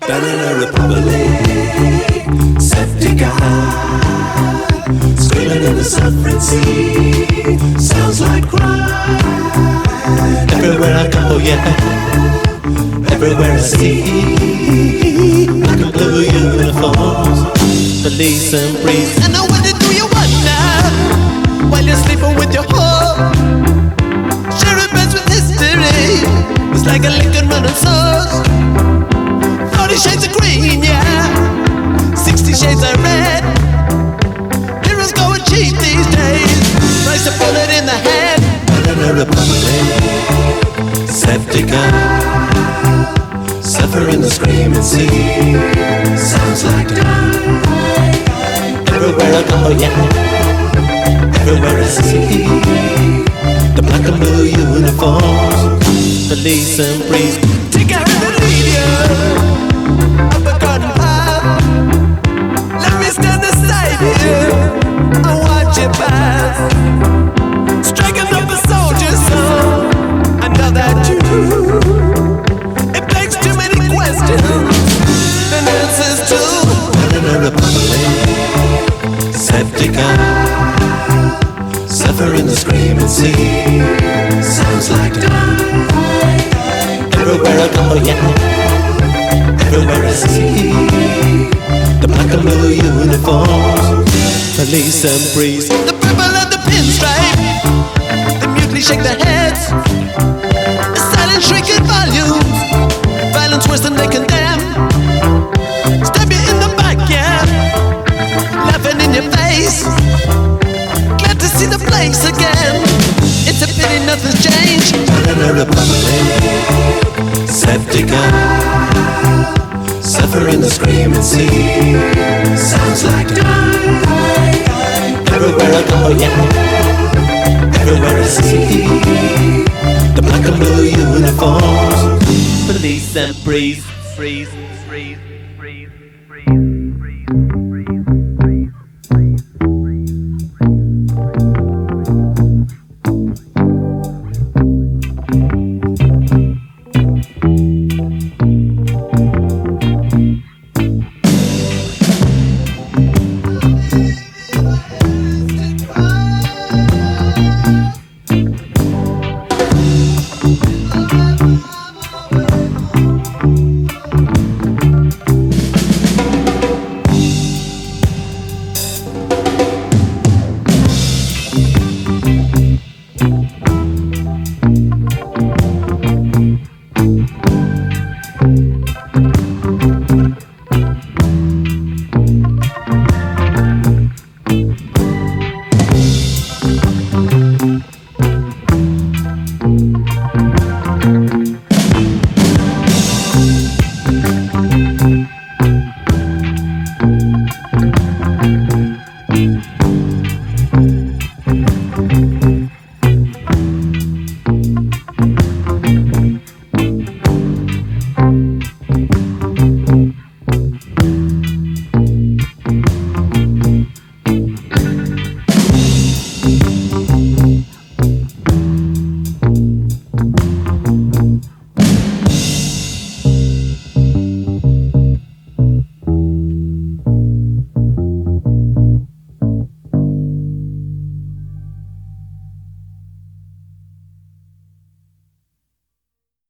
Banana Republic, safety guy screaming in the suffering sea, sounds like crime. Everywhere I go, yeah everywhere I see. Black and blue uniforms, police and breeze. And I wonder, do you wonder while you're sleeping with your home? Sharing beds with history, it's like a liquid running soul. Banana Republic, safety gun, suffering the screaming sea. Sounds like dawn. Everywhere I go, yeah. Everywhere I see the black and blue uniforms, police and priests. Take a a. Let me stand beside you and watch pass. Too. Banana Republic, gun, suffering the screaming sea. Sounds like dawn. Everywhere I go, yeah. Everywhere I see the black and blue uniforms, police and priests. The purple and the pinstripe. The mutely shake their heads. It's a pity nothing's changed. Banana Republic, safety gun, suffering the screaming sea. Sounds like dawn. Everywhere I go, yeah. Everywhere I see the black and blue uniforms, police and priests. Freeze, freeze, freeze.